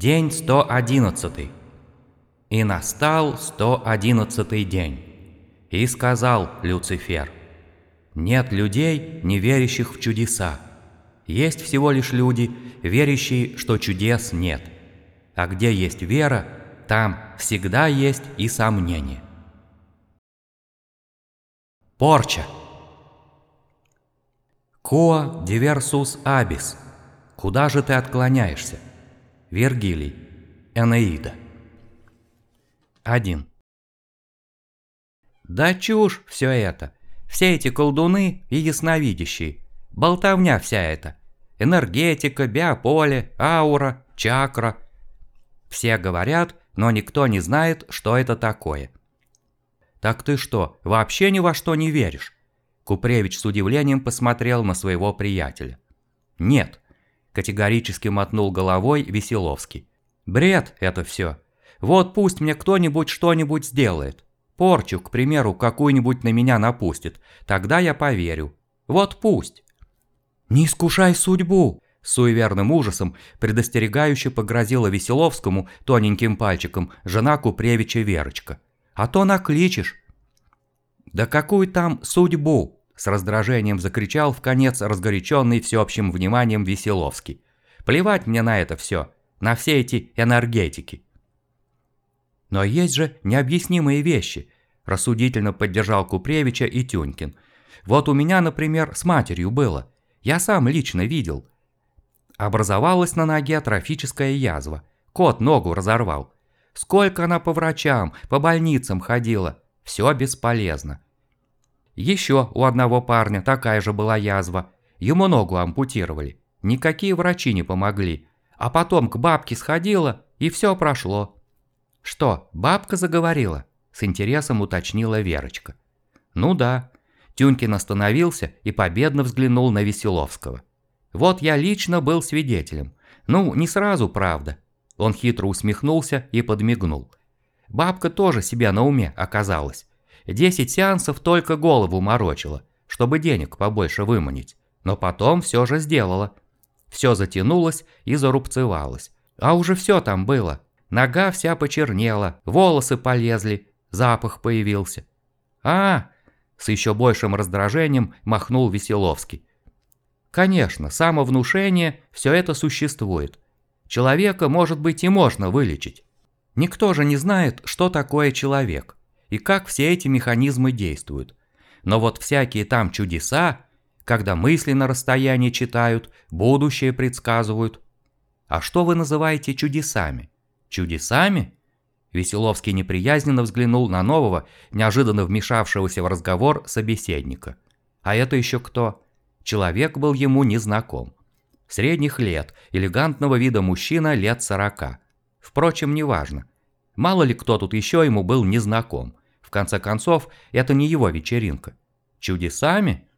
День 111. И настал 111 день. И сказал Люцифер, «Нет людей, не верящих в чудеса. Есть всего лишь люди, верящие, что чудес нет. А где есть вера, там всегда есть и сомнение». Порча. Коа диверсус абис. Куда же ты отклоняешься? Вергилий. Энеида. 1. Да чушь все это. Все эти колдуны и ясновидящие. Болтовня вся эта. Энергетика, биополе, аура, чакра. Все говорят, но никто не знает, что это такое. Так ты что, вообще ни во что не веришь? Купревич с удивлением посмотрел на своего приятеля. Нет, Категорически мотнул головой Веселовский. Бред это все. Вот пусть мне кто-нибудь что-нибудь сделает. Порчу, к примеру, какую-нибудь на меня напустит. Тогда я поверю. Вот пусть. Не искушай судьбу. С суеверным ужасом предостерегающе погрозила Веселовскому тоненьким пальчиком жена Купревича Верочка. А то накличешь. Да какую там судьбу? С раздражением закричал в конец разгоряченный всеобщим вниманием Веселовский. «Плевать мне на это все, на все эти энергетики!» «Но есть же необъяснимые вещи», – рассудительно поддержал Купревича и Тюнькин. «Вот у меня, например, с матерью было. Я сам лично видел. Образовалась на ноге атрофическая язва. Кот ногу разорвал. Сколько она по врачам, по больницам ходила. Все бесполезно. Еще у одного парня такая же была язва. Ему ногу ампутировали. Никакие врачи не помогли. А потом к бабке сходила, и все прошло. «Что, бабка заговорила?» – с интересом уточнила Верочка. «Ну да». Тюнькин остановился и победно взглянул на Веселовского. «Вот я лично был свидетелем. Ну, не сразу, правда». Он хитро усмехнулся и подмигнул. Бабка тоже себя на уме оказалась. Десять сеансов только голову морочила, чтобы денег побольше выманить. Но потом все же сделала. Все затянулось и зарубцевалось. А уже все там было. Нога вся почернела, волосы полезли, запах появился. а С еще большим раздражением махнул Веселовский. Конечно, самовнушение, все это существует. Человека, может быть, и можно вылечить. Никто же не знает, что такое человек и как все эти механизмы действуют. Но вот всякие там чудеса, когда мысли на расстоянии читают, будущее предсказывают. А что вы называете чудесами? Чудесами? Веселовский неприязненно взглянул на нового, неожиданно вмешавшегося в разговор собеседника. А это еще кто? Человек был ему незнаком. Средних лет, элегантного вида мужчина лет сорока. Впрочем, неважно. Мало ли кто тут еще ему был незнаком. В конце концов, это не его вечеринка. Чудесами?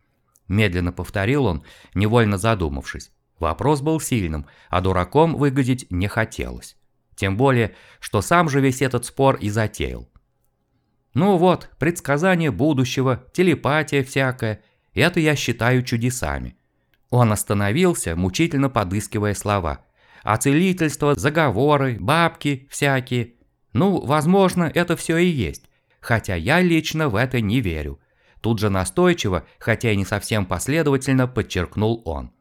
Медленно повторил он, невольно задумавшись. Вопрос был сильным, а дураком выглядеть не хотелось. Тем более, что сам же весь этот спор и затеял. Ну вот, предсказание будущего, телепатия всякая, это я считаю чудесами. Он остановился, мучительно подыскивая слова. А целительство, заговоры, бабки всякие. Ну, возможно, это все и есть хотя я лично в это не верю. Тут же настойчиво, хотя и не совсем последовательно, подчеркнул он.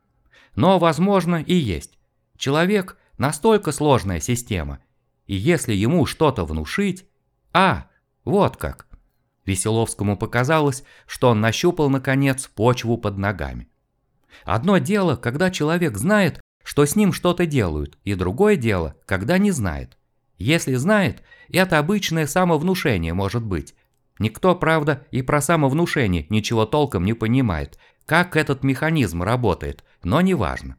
Но, возможно, и есть. Человек – настолько сложная система, и если ему что-то внушить… А, вот как. Веселовскому показалось, что он нащупал, наконец, почву под ногами. Одно дело, когда человек знает, что с ним что-то делают, и другое дело, когда не знает. Если знает, это обычное самовнушение может быть. Никто, правда, и про самовнушение ничего толком не понимает, как этот механизм работает, но неважно.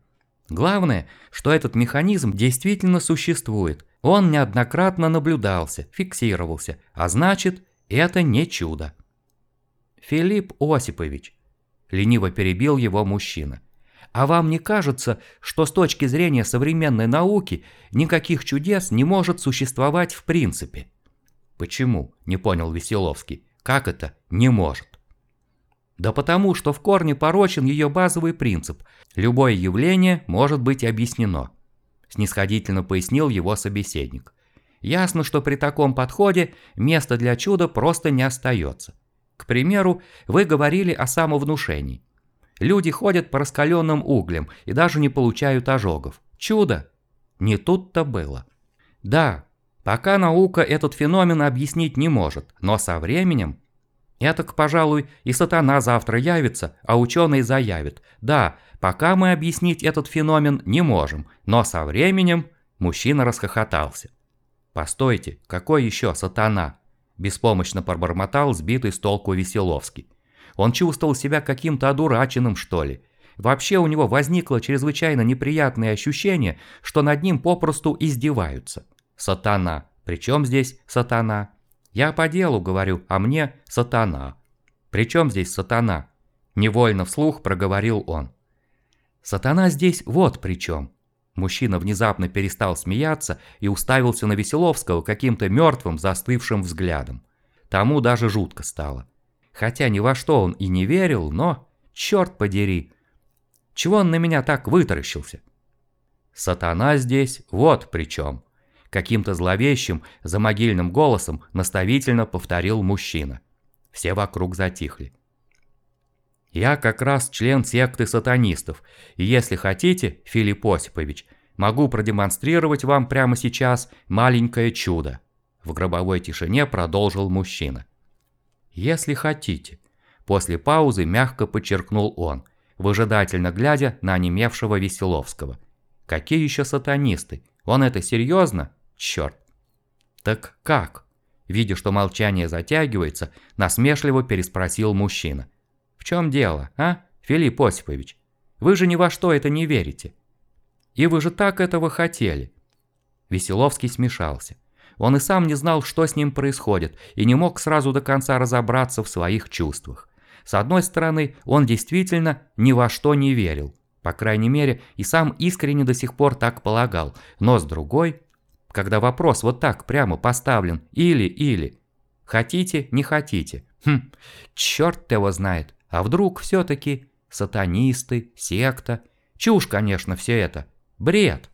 Главное, что этот механизм действительно существует. Он неоднократно наблюдался, фиксировался, а значит, это не чудо. Филипп Осипович, лениво перебил его мужчина. А вам не кажется, что с точки зрения современной науки никаких чудес не может существовать в принципе? Почему? Не понял Веселовский. Как это не может? Да потому, что в корне порочен ее базовый принцип. Любое явление может быть объяснено. снисходительно пояснил его собеседник. Ясно, что при таком подходе места для чуда просто не остается. К примеру, вы говорили о самовнушении. Люди ходят по раскаленным углям и даже не получают ожогов. Чудо! Не тут-то было. Да, пока наука этот феномен объяснить не может, но со временем... Этак, пожалуй, и сатана завтра явится, а ученый заявит. Да, пока мы объяснить этот феномен не можем, но со временем... Мужчина расхохотался. «Постойте, какой еще сатана?» Беспомощно пробормотал сбитый с толку Веселовский. Он чувствовал себя каким-то одураченным, что ли. Вообще у него возникло чрезвычайно неприятное ощущение, что над ним попросту издеваются. Сатана. Причем здесь сатана? Я по делу говорю, а мне сатана. Причем здесь сатана? Невольно вслух проговорил он. Сатана здесь вот при чем. Мужчина внезапно перестал смеяться и уставился на Веселовского каким-то мертвым застывшим взглядом. Тому даже жутко стало. Хотя ни во что он и не верил, но, черт подери, чего он на меня так вытаращился? Сатана здесь вот при чем. Каким-то зловещим, замогильным голосом наставительно повторил мужчина. Все вокруг затихли. Я как раз член секты сатанистов, и если хотите, Филипп Осипович, могу продемонстрировать вам прямо сейчас маленькое чудо. В гробовой тишине продолжил мужчина. Если хотите. После паузы мягко подчеркнул он, выжидательно глядя на онемевшего Веселовского. Какие еще сатанисты? Он это серьезно? Черт. Так как? Видя, что молчание затягивается, насмешливо переспросил мужчина. В чем дело, а, Филипп Осипович? Вы же ни во что это не верите. И вы же так этого хотели. Веселовский смешался. Он и сам не знал, что с ним происходит, и не мог сразу до конца разобраться в своих чувствах. С одной стороны, он действительно ни во что не верил. По крайней мере, и сам искренне до сих пор так полагал. Но с другой, когда вопрос вот так прямо поставлен «или-или», хотите, не хотите, хм, черт его знает, а вдруг все-таки сатанисты, секта? Чушь, конечно, все это. Бред.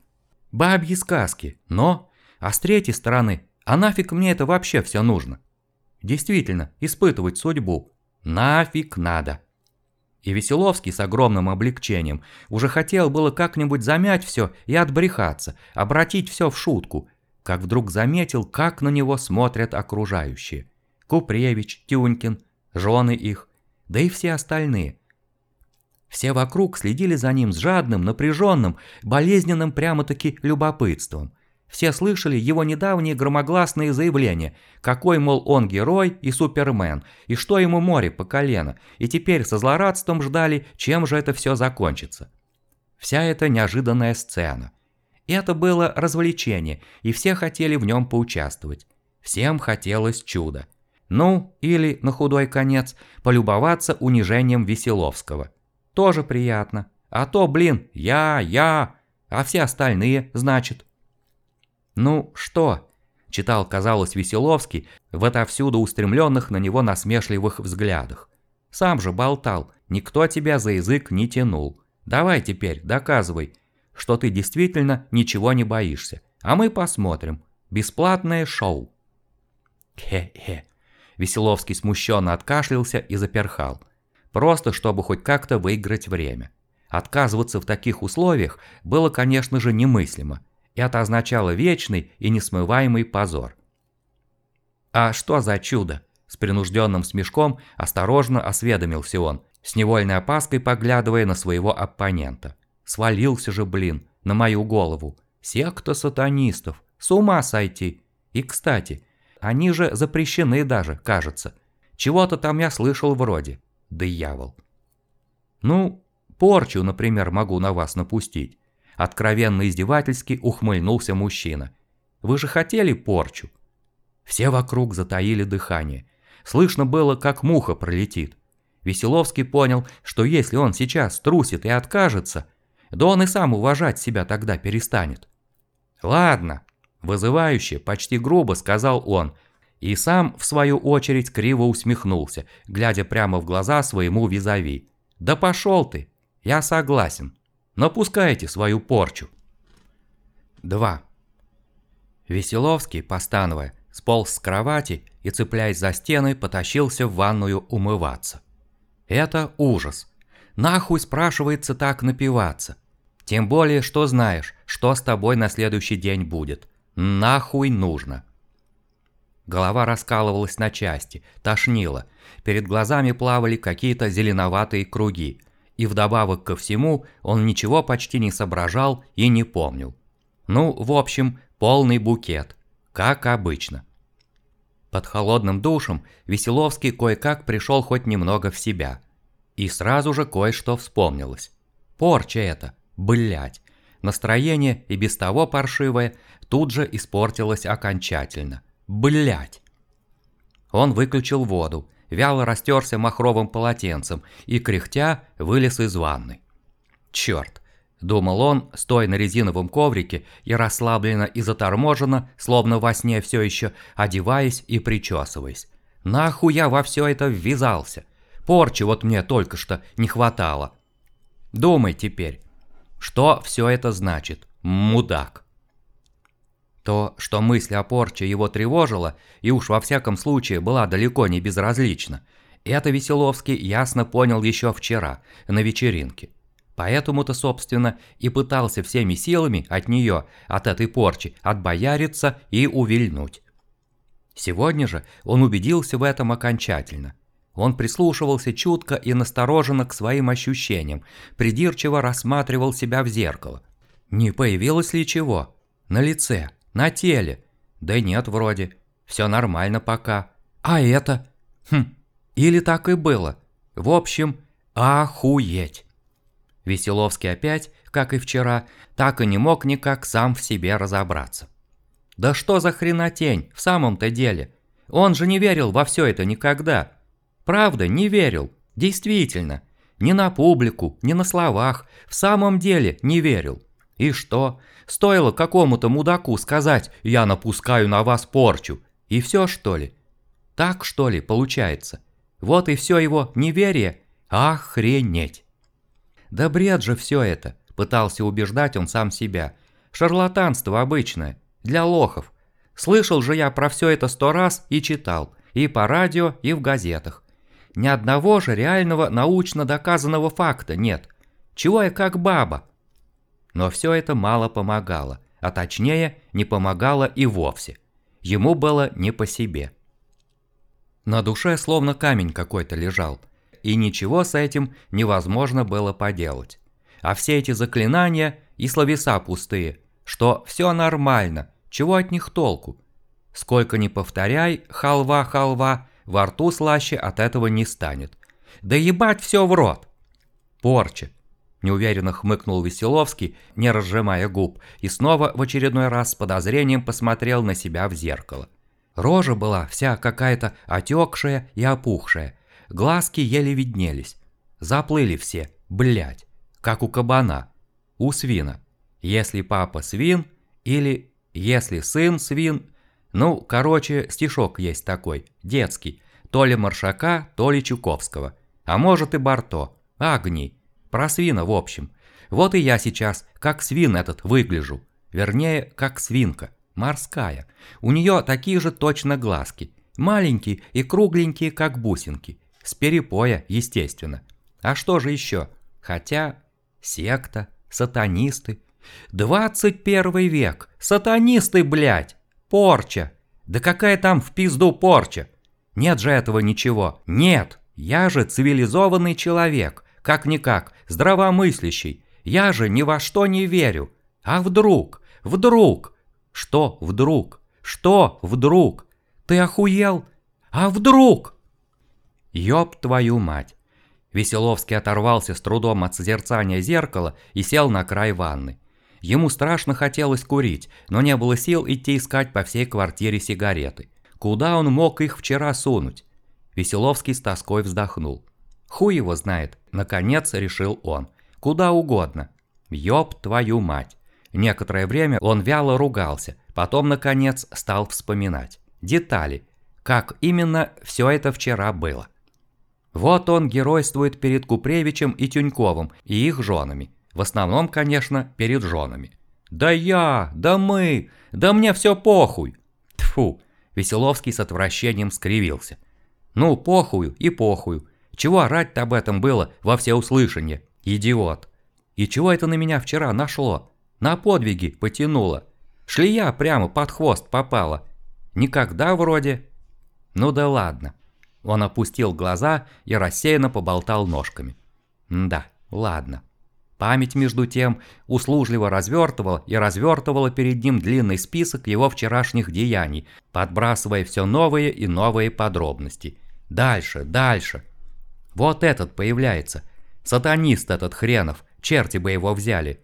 Бабьи сказки. Но, а с третьей стороны, а нафиг мне это вообще все нужно? Действительно, испытывать судьбу. Нафиг надо. И Веселовский с огромным облегчением уже хотел было как-нибудь замять все и отбрехаться, обратить все в шутку, как вдруг заметил, как на него смотрят окружающие. Купревич, Тюнькин, жены их, да и все остальные. Все вокруг следили за ним с жадным, напряженным, болезненным прямо-таки любопытством. Все слышали его недавние громогласные заявления, какой, мол, он герой и супермен, и что ему море по колено, и теперь со злорадством ждали, чем же это все закончится. Вся эта неожиданная сцена. Это было развлечение, и все хотели в нем поучаствовать. Всем хотелось чуда. Ну, или, на худой конец, полюбоваться унижением Веселовского. Тоже приятно. А то, блин, я, я, а все остальные, значит. Ну, что? Читал, казалось, Веселовский в отовсюду устремленных на него насмешливых взглядах. Сам же болтал, никто тебя за язык не тянул. Давай теперь, доказывай, что ты действительно ничего не боишься. А мы посмотрим. Бесплатное шоу. Хе-хе. Веселовский смущенно откашлялся и заперхал. Просто чтобы хоть как-то выиграть время. Отказываться в таких условиях было, конечно же, немыслимо. Это означало вечный и несмываемый позор. «А что за чудо?» С принужденным смешком осторожно осведомился он, с невольной опаской поглядывая на своего оппонента. «Свалился же, блин, на мою голову. Секта сатанистов. С ума сойти. И, кстати, они же запрещены даже, кажется. Чего-то там я слышал вроде. Дьявол. Ну, порчу, например, могу на вас напустить. Откровенно издевательски ухмыльнулся мужчина. Вы же хотели порчу? Все вокруг затаили дыхание. Слышно было, как муха пролетит. Веселовский понял, что если он сейчас трусит и откажется, да он и сам уважать себя тогда перестанет. Ладно, Вызывающе, почти грубо сказал он, и сам, в свою очередь, криво усмехнулся, глядя прямо в глаза своему визави. «Да пошел ты! Я согласен. Напускайте свою порчу!» 2. Веселовский, постановая, сполз с кровати и, цепляясь за стены, потащился в ванную умываться. Это ужас. Нахуй спрашивается так напиваться. Тем более, что знаешь, что с тобой на следующий день будет. Нахуй нужно. Голова раскалывалась на части, тошнило. Перед глазами плавали какие-то зеленоватые круги. И вдобавок ко всему, он ничего почти не соображал и не помнил. Ну, в общем, полный букет. Как обычно. Под холодным душем Веселовский кое-как пришел хоть немного в себя. И сразу же кое-что вспомнилось. Порча это, блять. Настроение, и без того паршивое, тут же испортилось окончательно. Блять. Он выключил воду, вяло растерся махровым полотенцем и, кряхтя, вылез из ванны. Черт, Думал он, стоя на резиновом коврике и расслабленно и заторможенно, словно во сне все еще, одеваясь и причесываясь. Нахуй я во все это ввязался? Порчи вот мне только что не хватало. Думай теперь, что все это значит, мудак? То, что мысль о порче его тревожила, и уж во всяком случае была далеко не безразлична, это Веселовский ясно понял еще вчера, на вечеринке. Поэтому-то, собственно, и пытался всеми силами от нее, от этой порчи, отбояриться и увильнуть. Сегодня же он убедился в этом окончательно. Он прислушивался чутко и настороженно к своим ощущениям, придирчиво рассматривал себя в зеркало. Не появилось ли чего? На лице, на теле? Да нет, вроде. Все нормально пока. А это? Хм, или так и было. В общем, охуеть. Веселовский опять, как и вчера, так и не мог никак сам в себе разобраться. Да что за хренотень, в самом-то деле? Он же не верил во все это никогда. Правда, не верил. Действительно. Ни на публику, ни на словах. В самом деле не верил. И что? Стоило какому-то мудаку сказать «я напускаю на вас порчу». И все что ли? Так что ли получается? Вот и все его неверие. Охренеть. Да бред же все это, пытался убеждать он сам себя. Шарлатанство обычное, для лохов. Слышал же я про все это сто раз и читал, и по радио, и в газетах. Ни одного же реального научно доказанного факта нет. Чего я как баба? Но все это мало помогало, а точнее не помогало и вовсе. Ему было не по себе. На душе словно камень какой-то лежал – и ничего с этим невозможно было поделать. А все эти заклинания и словеса пустые, что все нормально, чего от них толку? Сколько ни повторяй, халва-халва, во рту слаще от этого не станет. Да ебать все в рот! Порча. Неуверенно хмыкнул Веселовский, не разжимая губ, и снова в очередной раз с подозрением посмотрел на себя в зеркало. Рожа была вся какая-то отекшая и опухшая, Глазки еле виднелись. Заплыли все, блять, как у кабана. У свина. Если папа свин или если сын свин. Ну, короче, стишок есть такой, детский. То ли Маршака, то ли Чуковского. А может и Барто. Огни. Про свина в общем. Вот и я сейчас, как свин этот, выгляжу. Вернее, как свинка. Морская. У нее такие же точно глазки. Маленькие и кругленькие, как бусинки. С перепоя, естественно. А что же еще? Хотя... Секта, сатанисты. 21 век. Сатанисты, блядь. Порча. Да какая там в пизду порча? Нет же этого ничего. Нет. Я же цивилизованный человек. Как-никак, здравомыслящий. Я же ни во что не верю. А вдруг? Вдруг? Что вдруг? Что вдруг? Ты охуел? А вдруг? Ёб твою мать. Веселовский оторвался с трудом от созерцания зеркала и сел на край ванны. Ему страшно хотелось курить, но не было сил идти искать по всей квартире сигареты. Куда он мог их вчера сунуть? Веселовский с тоской вздохнул. Хуй его знает, наконец решил он. Куда угодно. Ёб твою мать. Некоторое время он вяло ругался, потом, наконец, стал вспоминать. Детали. Как именно все это вчера было. Вот он геройствует перед Купревичем и Тюньковым и их женами. В основном, конечно, перед женами. Да я, да мы, да мне все похуй. Тфу, Веселовский с отвращением скривился. Ну, похую и похую. Чего орать-то об этом было во всеуслышание, идиот? И чего это на меня вчера нашло? На подвиги потянуло. Шлия прямо под хвост попала. Никогда вроде. Ну да ладно. Он опустил глаза и рассеянно поболтал ножками. Да, ладно. Память, между тем, услужливо развертывала и развертывала перед ним длинный список его вчерашних деяний, подбрасывая все новые и новые подробности. Дальше, дальше. Вот этот появляется. Сатанист этот хренов, черти бы его взяли.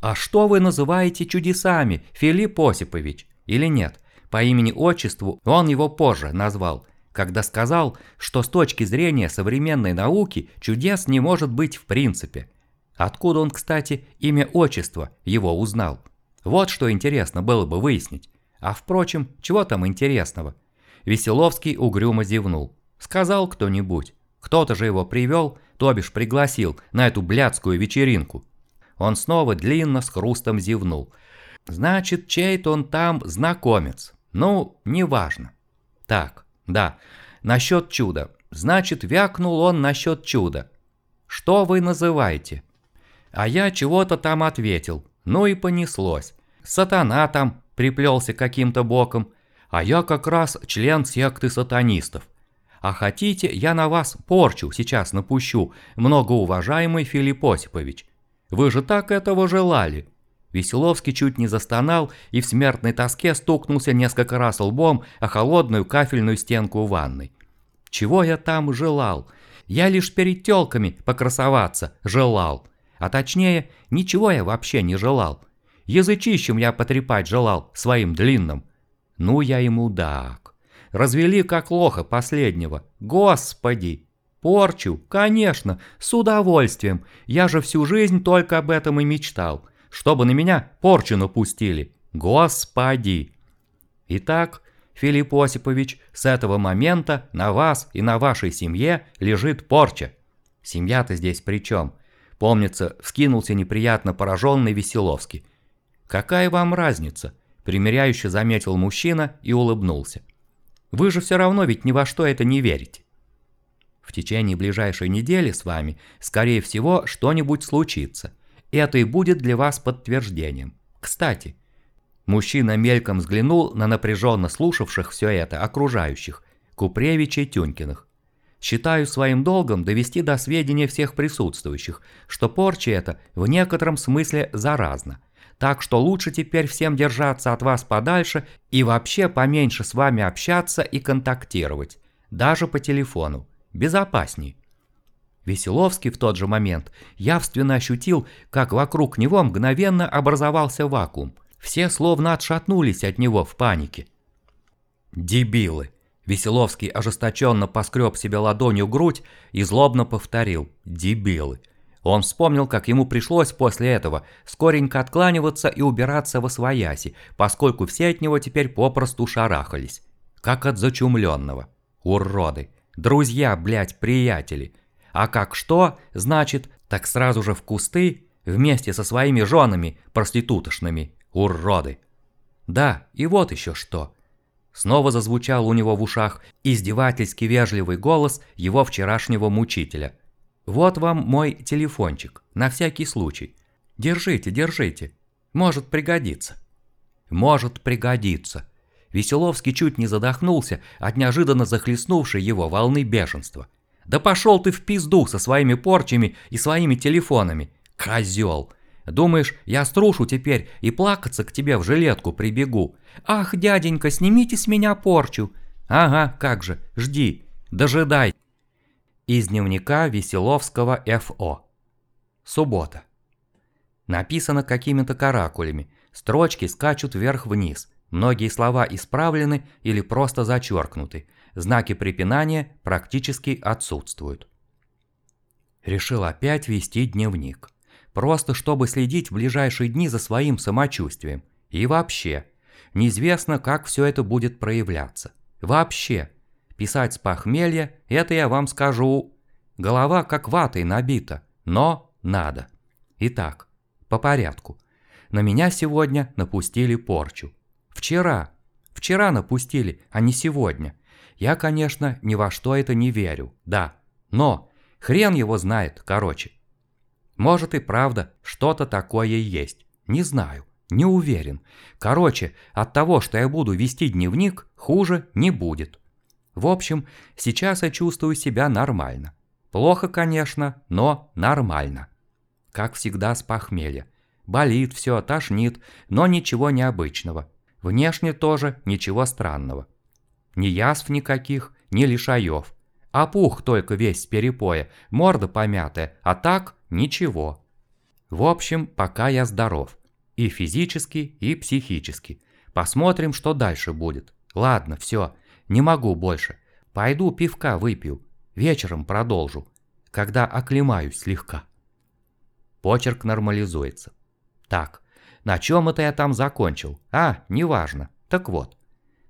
А что вы называете чудесами, Филипп Осипович? Или нет? По имени-отчеству он его позже назвал, когда сказал, что с точки зрения современной науки чудес не может быть в принципе. Откуда он, кстати, имя отчество его узнал? Вот что интересно было бы выяснить. А впрочем, чего там интересного? Веселовский угрюмо зевнул. Сказал кто-нибудь. Кто-то же его привел, то бишь пригласил на эту блядскую вечеринку. Он снова длинно с хрустом зевнул. Значит, чей-то он там знакомец. Ну, неважно. Так, да, насчет чуда. Значит, вякнул он насчет чуда. Что вы называете? А я чего-то там ответил. Ну и понеслось. Сатана там приплелся каким-то боком. А я как раз член секты сатанистов. А хотите, я на вас порчу сейчас напущу, многоуважаемый Филипп Осипович. Вы же так этого желали. Веселовский чуть не застонал и в смертной тоске стукнулся несколько раз лбом о холодную кафельную стенку ванной. Чего я там желал? Я лишь перед тёлками покрасоваться желал. А точнее, ничего я вообще не желал. Язычищем я потрепать желал своим длинным. Ну я ему мудак. Развели как лоха последнего. Господи! Порчу? Конечно, с удовольствием. Я же всю жизнь только об этом и мечтал. Чтобы на меня порчу напустили. Господи! Итак, Филипп Осипович, с этого момента на вас и на вашей семье лежит порча. Семья-то здесь при чем? Помнится, вскинулся неприятно пораженный Веселовский. «Какая вам разница?» – примиряюще заметил мужчина и улыбнулся. «Вы же все равно ведь ни во что это не верите». В течение ближайшей недели с вами, скорее всего, что-нибудь случится. Это и будет для вас подтверждением. Кстати, мужчина мельком взглянул на напряженно слушавших все это окружающих, Купревича и Тюнькиных. Считаю своим долгом довести до сведения всех присутствующих, что порча эта в некотором смысле заразна. Так что лучше теперь всем держаться от вас подальше и вообще поменьше с вами общаться и контактировать. Даже по телефону. Безопасней. Веселовский в тот же момент явственно ощутил, как вокруг него мгновенно образовался вакуум. Все словно отшатнулись от него в панике. «Дебилы!» Веселовский ожесточенно поскреб себе ладонью грудь и злобно повторил «Дебилы». Он вспомнил, как ему пришлось после этого скоренько откланиваться и убираться во свояси, поскольку все от него теперь попросту шарахались. Как от зачумленного. Уроды. Друзья, блядь, приятели. А как что, значит, так сразу же в кусты, вместе со своими женами проститутошными. Уроды. Да, и вот еще что. Снова зазвучал у него в ушах издевательски вежливый голос его вчерашнего мучителя. «Вот вам мой телефончик, на всякий случай. Держите, держите. Может пригодиться». «Может пригодиться». Веселовский чуть не задохнулся от неожиданно захлестнувшей его волны бешенства. «Да пошел ты в пизду со своими порчами и своими телефонами, козел!» Думаешь, я струшу теперь и плакаться к тебе в жилетку прибегу? Ах, дяденька, снимите с меня порчу. Ага, как же, жди, дожидай. Из дневника Веселовского Ф.О. Суббота. Написано какими-то каракулями. Строчки скачут вверх-вниз. Многие слова исправлены или просто зачеркнуты. Знаки препинания практически отсутствуют. Решил опять вести дневник просто чтобы следить в ближайшие дни за своим самочувствием. И вообще, неизвестно, как все это будет проявляться. Вообще, писать с похмелья, это я вам скажу. Голова как ватой набита, но надо. Итак, по порядку. На меня сегодня напустили порчу. Вчера. Вчера напустили, а не сегодня. Я, конечно, ни во что это не верю, да. Но хрен его знает, короче. Может и правда, что-то такое есть. Не знаю, не уверен. Короче, от того, что я буду вести дневник, хуже не будет. В общем, сейчас я чувствую себя нормально. Плохо, конечно, но нормально. Как всегда с похмелья. Болит все, тошнит, но ничего необычного. Внешне тоже ничего странного. Ни язв никаких, ни лишаев. А пух только весь с перепоя, морда помятая, а так ничего. В общем, пока я здоров. И физически, и психически. Посмотрим, что дальше будет. Ладно, все, не могу больше. Пойду пивка выпью. Вечером продолжу, когда оклемаюсь слегка. Почерк нормализуется. Так, на чем это я там закончил? А, неважно. Так вот.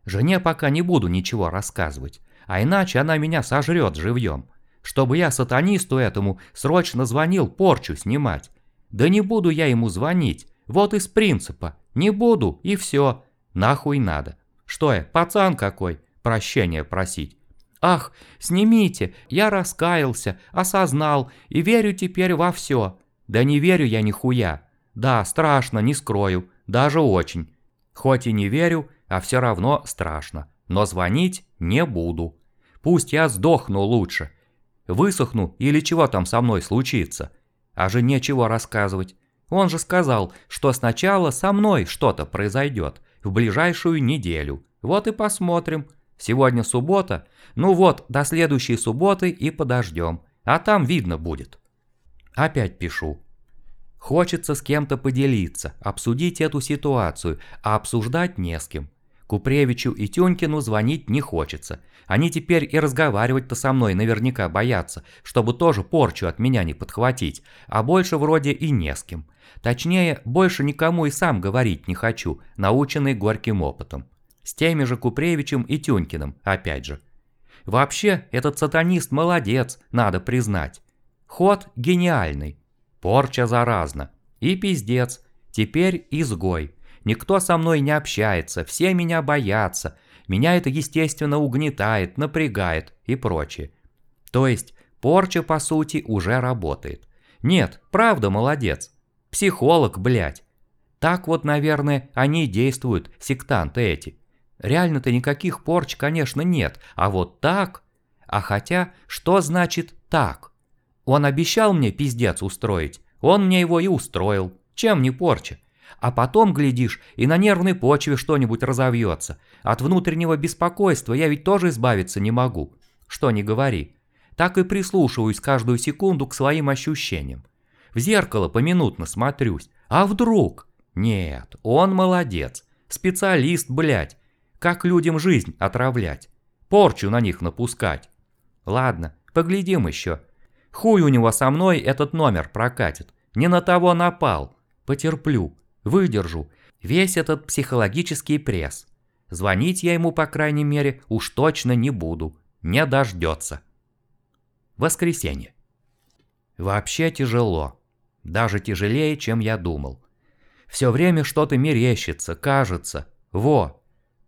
Жене пока не буду ничего рассказывать, а иначе она меня сожрет живьем. Чтобы я сатанисту этому срочно звонил порчу снимать. Да не буду я ему звонить, вот из принципа. Не буду, и все. Нахуй надо. Что я, пацан какой, прощения просить. Ах, снимите, я раскаялся, осознал и верю теперь во все. Да не верю я нихуя. Да, страшно, не скрою, даже очень. Хоть и не верю, а все равно страшно. Но звонить не буду. Пусть я сдохну лучше. Высохну или чего там со мной случится. А же нечего рассказывать. Он же сказал, что сначала со мной что-то произойдет в ближайшую неделю. Вот и посмотрим. Сегодня суббота. Ну вот, до следующей субботы и подождем. А там видно будет. Опять пишу. Хочется с кем-то поделиться, обсудить эту ситуацию, а обсуждать не с кем. Купревичу и Тюнькину звонить не хочется. Они теперь и разговаривать-то со мной наверняка боятся, чтобы тоже порчу от меня не подхватить, а больше вроде и не с кем. Точнее, больше никому и сам говорить не хочу, наученный горьким опытом. С теми же Купревичем и Тюнькиным, опять же. Вообще, этот сатанист молодец, надо признать. Ход гениальный. Порча заразна. И пиздец. Теперь изгой. Никто со мной не общается, все меня боятся. Меня это, естественно, угнетает, напрягает и прочее. То есть, порча, по сути, уже работает. Нет, правда молодец. Психолог, блядь. Так вот, наверное, они действуют, сектанты эти. Реально-то никаких порч, конечно, нет, а вот так... А хотя, что значит «так»? Он обещал мне пиздец устроить, он мне его и устроил. Чем не порча? А потом, глядишь, и на нервной почве что-нибудь разовьется. От внутреннего беспокойства я ведь тоже избавиться не могу. Что не говори. Так и прислушиваюсь каждую секунду к своим ощущениям. В зеркало поминутно смотрюсь. А вдруг? Нет, он молодец. Специалист, блядь. Как людям жизнь отравлять. Порчу на них напускать. Ладно, поглядим еще. Хуй у него со мной этот номер прокатит. Не на того напал. Потерплю, выдержу. Весь этот психологический пресс. Звонить я ему, по крайней мере, уж точно не буду. Не дождется. Воскресенье. Вообще тяжело. Даже тяжелее, чем я думал. Все время что-то мерещится, кажется. Во!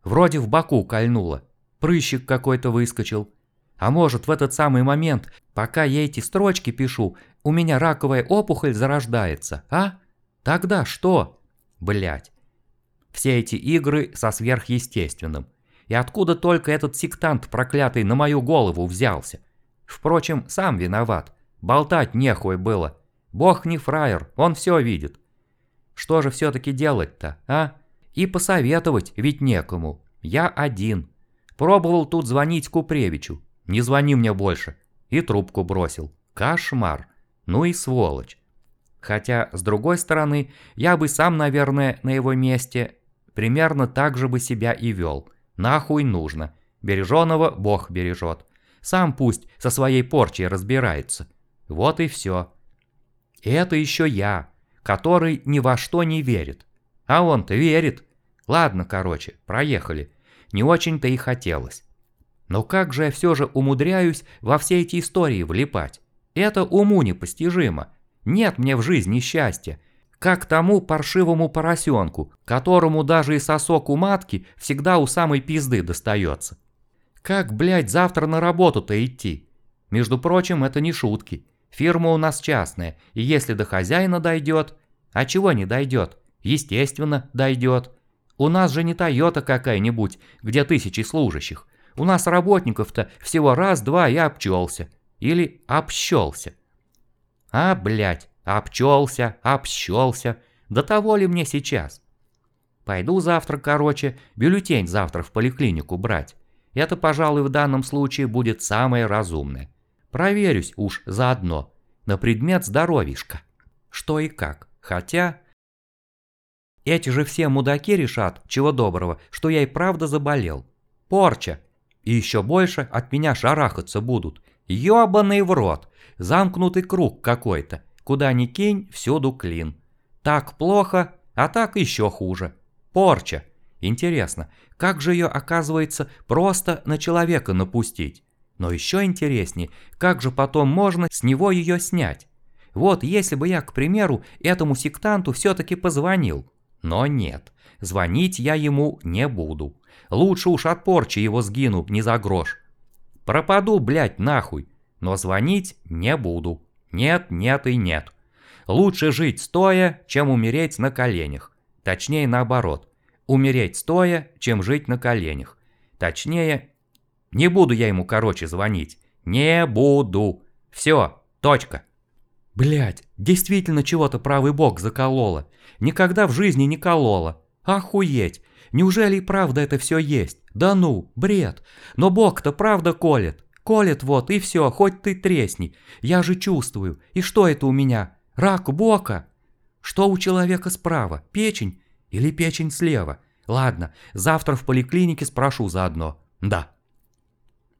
Вроде в боку кольнуло. Прыщик какой-то выскочил. А может, в этот самый момент, пока я эти строчки пишу, у меня раковая опухоль зарождается, а? Тогда что? Блять. Все эти игры со сверхъестественным. И откуда только этот сектант проклятый на мою голову взялся? Впрочем, сам виноват. Болтать нехуй было. Бог не фраер, он все видит. Что же все-таки делать-то, а? И посоветовать ведь некому. Я один. Пробовал тут звонить Купревичу, не звони мне больше. И трубку бросил. Кошмар. Ну и сволочь. Хотя, с другой стороны, я бы сам, наверное, на его месте примерно так же бы себя и вел. Нахуй нужно. Береженого Бог бережет. Сам пусть со своей порчей разбирается. Вот и все. И это еще я, который ни во что не верит. А он-то верит. Ладно, короче, проехали. Не очень-то и хотелось. Но как же я все же умудряюсь во все эти истории влипать? Это уму непостижимо. Нет мне в жизни счастья. как тому паршивому поросенку, которому даже и сосок у матки всегда у самой пизды достается. Как, блядь, завтра на работу-то идти? Между прочим, это не шутки. Фирма у нас частная, и если до хозяина дойдет... А чего не дойдет? Естественно, дойдет. У нас же не Тойота какая-нибудь, где тысячи служащих. У нас работников-то всего раз-два и обчелся. Или общелся. А, блядь, обчелся, общелся. До того ли мне сейчас? Пойду завтра, короче, бюллетень завтра в поликлинику брать. Это, пожалуй, в данном случае будет самое разумное. Проверюсь уж заодно, на предмет здоровишка. Что и как. Хотя... Эти же все мудаки решат, чего доброго, что я и правда заболел. Порча. И еще больше от меня шарахаться будут. Ёбаный в рот. Замкнутый круг какой-то. Куда ни кинь, всюду клин. Так плохо, а так еще хуже. Порча. Интересно, как же ее, оказывается, просто на человека напустить? Но еще интереснее, как же потом можно с него ее снять? Вот если бы я, к примеру, этому сектанту все-таки позвонил. Но нет, звонить я ему не буду. Лучше уж от порчи его сгину не за грош. Пропаду, блядь, нахуй, но звонить не буду. Нет, нет и нет. Лучше жить стоя, чем умереть на коленях. Точнее наоборот. Умереть стоя, чем жить на коленях. Точнее, не буду я ему короче звонить. Не буду. Все, точка. Блять, действительно чего-то правый бок заколола. Никогда в жизни не колола. Охуеть. Неужели и правда это все есть? Да ну, бред. Но бог-то правда колет. Колет вот и все, хоть ты тресни. Я же чувствую. И что это у меня? Рак бока? Что у человека справа? Печень? Или печень слева? Ладно, завтра в поликлинике спрошу заодно. Да.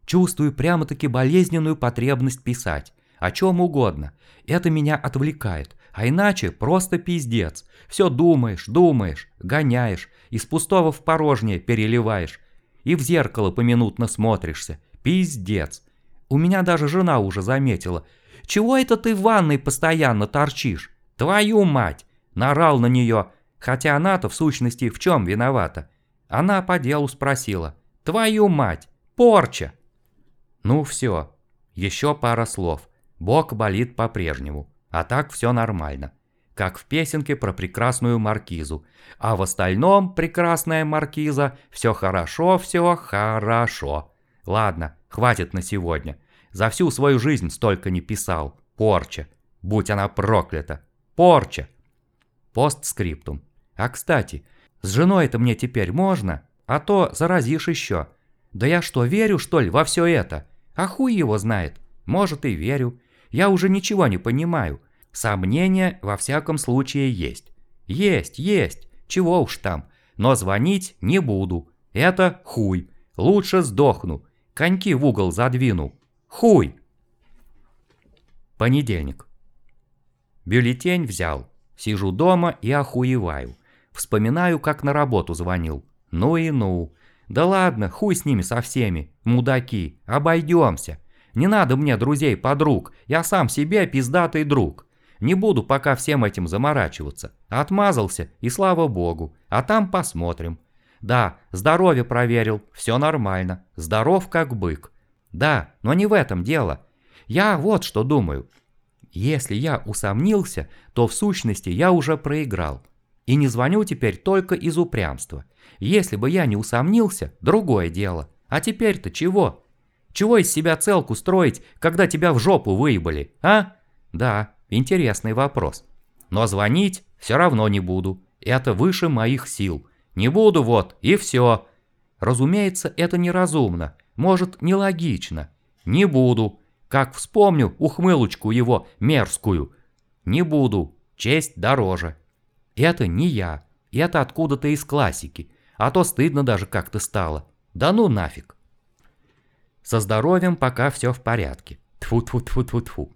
Чувствую прямо-таки болезненную потребность писать. О чем угодно. Это меня отвлекает. А иначе просто пиздец. Все думаешь, думаешь, гоняешь, из пустого в порожнее переливаешь. И в зеркало поминутно смотришься. Пиздец. У меня даже жена уже заметила. Чего это ты в ванной постоянно торчишь? Твою мать! Нарал на нее. Хотя она-то в сущности в чем виновата? Она по делу спросила. Твою мать! Порча! Ну все. Еще пара слов. Бок болит по-прежнему, а так все нормально. Как в песенке про прекрасную маркизу. А в остальном, прекрасная маркиза, все хорошо, все хорошо. Ладно, хватит на сегодня. За всю свою жизнь столько не писал. Порча. Будь она проклята. Порча. Постскриптум. А кстати, с женой это мне теперь можно? А то заразишь еще. Да я что, верю, что ли, во все это? А хуй его знает. Может и верю. Я уже ничего не понимаю. Сомнения во всяком случае есть. Есть, есть. Чего уж там. Но звонить не буду. Это хуй. Лучше сдохну. Коньки в угол задвину. Хуй. Понедельник. Бюллетень взял. Сижу дома и охуеваю. Вспоминаю, как на работу звонил. Ну и ну. Да ладно, хуй с ними со всеми. Мудаки. Обойдемся. Не надо мне друзей-подруг, я сам себе пиздатый друг. Не буду пока всем этим заморачиваться. Отмазался, и слава богу. А там посмотрим. Да, здоровье проверил, все нормально. Здоров как бык. Да, но не в этом дело. Я вот что думаю. Если я усомнился, то в сущности я уже проиграл. И не звоню теперь только из упрямства. Если бы я не усомнился, другое дело. А теперь-то чего? Чего из себя целку строить, когда тебя в жопу выебали, а? Да, интересный вопрос. Но звонить все равно не буду. Это выше моих сил. Не буду вот, и все. Разумеется, это неразумно. Может, нелогично. Не буду. Как вспомню ухмылочку его мерзкую. Не буду. Честь дороже. Это не я. Это откуда-то из классики. А то стыдно даже как-то стало. Да ну нафиг. Со здоровьем пока все в порядке. тфу тфу тфу тфу тфу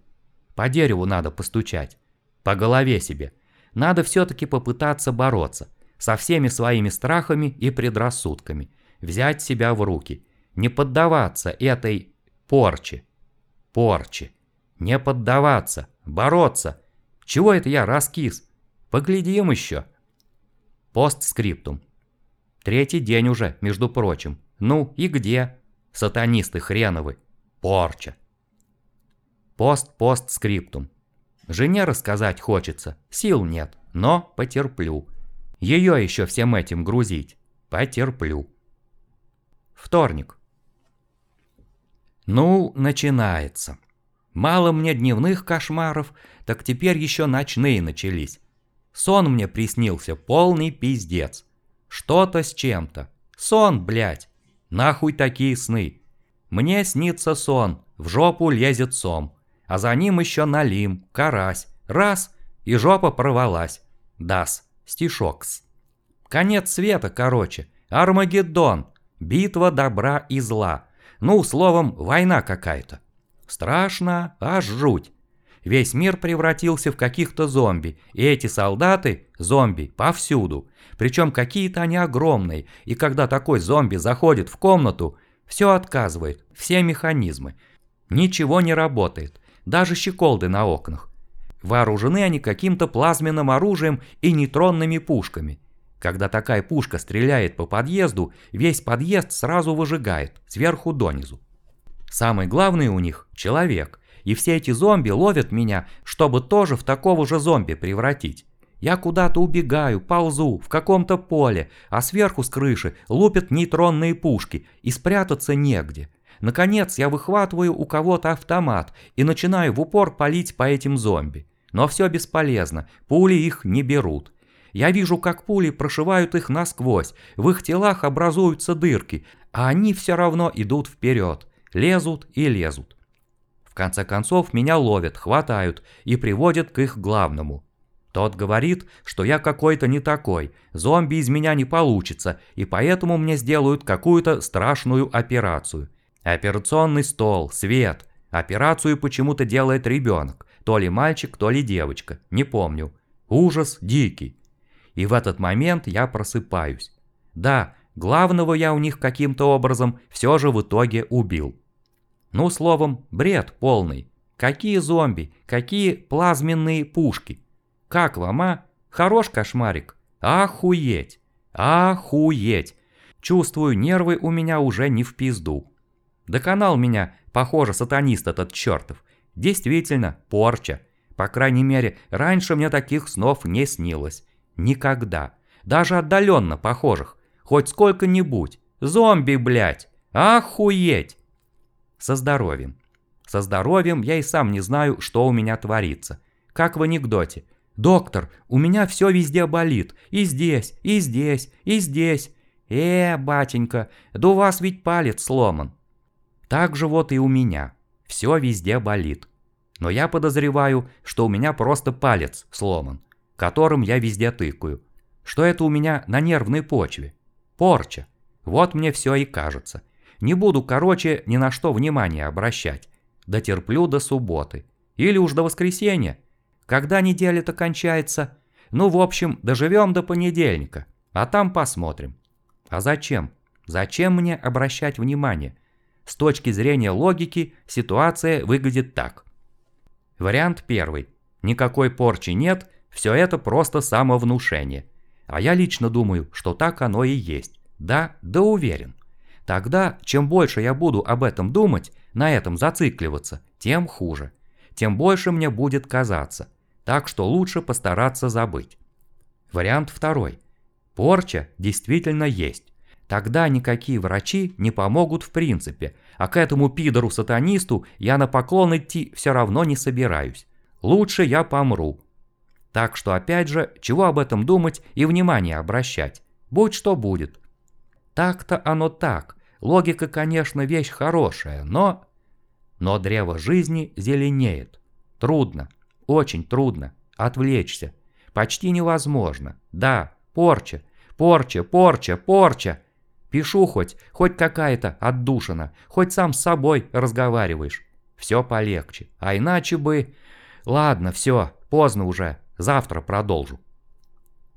По дереву надо постучать. По голове себе. Надо все-таки попытаться бороться. Со всеми своими страхами и предрассудками. Взять себя в руки. Не поддаваться этой порче. Порче. Не поддаваться. Бороться. Чего это я раскис? Поглядим еще. Постскриптум. Третий день уже, между прочим. Ну и где? Сатанисты хреновы. Порча. Пост-постскриптум. Жене рассказать хочется, сил нет, но потерплю. Ее еще всем этим грузить. Потерплю. Вторник. Ну, начинается. Мало мне дневных кошмаров, так теперь еще ночные начались. Сон мне приснился, полный пиздец. Что-то с чем-то. Сон, блядь. Нахуй такие сны. Мне снится сон, в жопу лезет сом. А за ним еще налим, карась. Раз, и жопа порвалась. Дас, стишокс. Конец света, короче. Армагеддон. Битва добра и зла. Ну, словом, война какая-то. Страшно, аж жуть. Весь мир превратился в каких-то зомби, и эти солдаты, зомби, повсюду. Причем какие-то они огромные, и когда такой зомби заходит в комнату, все отказывает, все механизмы. Ничего не работает, даже щеколды на окнах. Вооружены они каким-то плазменным оружием и нейтронными пушками. Когда такая пушка стреляет по подъезду, весь подъезд сразу выжигает, сверху донизу. Самый главный у них – человек, и все эти зомби ловят меня, чтобы тоже в такого же зомби превратить. Я куда-то убегаю, ползу, в каком-то поле, а сверху с крыши лупят нейтронные пушки, и спрятаться негде. Наконец я выхватываю у кого-то автомат и начинаю в упор палить по этим зомби. Но все бесполезно, пули их не берут. Я вижу, как пули прошивают их насквозь, в их телах образуются дырки, а они все равно идут вперед, лезут и лезут. Конце концов меня ловят, хватают и приводят к их главному. Тот говорит, что я какой-то не такой, зомби из меня не получится, и поэтому мне сделают какую-то страшную операцию. Операционный стол, свет. Операцию почему-то делает ребенок, то ли мальчик, то ли девочка, не помню. Ужас дикий. И в этот момент я просыпаюсь. Да, главного я у них каким-то образом все же в итоге убил. Ну, словом, бред полный. Какие зомби, какие плазменные пушки. Как вам, а? Хорош кошмарик? Охуеть! Охуеть! Чувствую, нервы у меня уже не в пизду. Доконал меня, похоже, сатанист этот чертов. Действительно, порча. По крайней мере, раньше мне таких снов не снилось. Никогда. Даже отдаленно похожих. Хоть сколько-нибудь. Зомби, блядь. Охуеть. Со здоровьем. Со здоровьем я и сам не знаю, что у меня творится. Как в анекдоте. «Доктор, у меня все везде болит. И здесь, и здесь, и здесь. Э, батенька, да у вас ведь палец сломан». Так же вот и у меня. Все везде болит. Но я подозреваю, что у меня просто палец сломан которым я везде тыкаю, что это у меня на нервной почве. Порча. Вот мне все и кажется. Не буду, короче, ни на что внимания обращать. Дотерплю до субботы. Или уж до воскресенья. Когда неделя-то кончается? Ну, в общем, доживем до понедельника. А там посмотрим. А зачем? Зачем мне обращать внимание? С точки зрения логики ситуация выглядит так. Вариант первый. Никакой порчи нет, все это просто самовнушение. А я лично думаю, что так оно и есть. Да, да уверен. Тогда, чем больше я буду об этом думать, на этом зацикливаться, тем хуже. Тем больше мне будет казаться. Так что лучше постараться забыть. Вариант второй. Порча действительно есть. Тогда никакие врачи не помогут в принципе, а к этому пидору-сатанисту я на поклон идти все равно не собираюсь. Лучше я помру, так что опять же, чего об этом думать и внимание обращать? Будь что будет. Так-то оно так. Логика, конечно, вещь хорошая, но... Но древо жизни зеленеет. Трудно, очень трудно отвлечься. Почти невозможно. Да, порча, порча, порча, порча. Пишу хоть, хоть какая-то отдушина, хоть сам с собой разговариваешь. Все полегче. А иначе бы... Ладно, все, поздно уже. Завтра продолжу.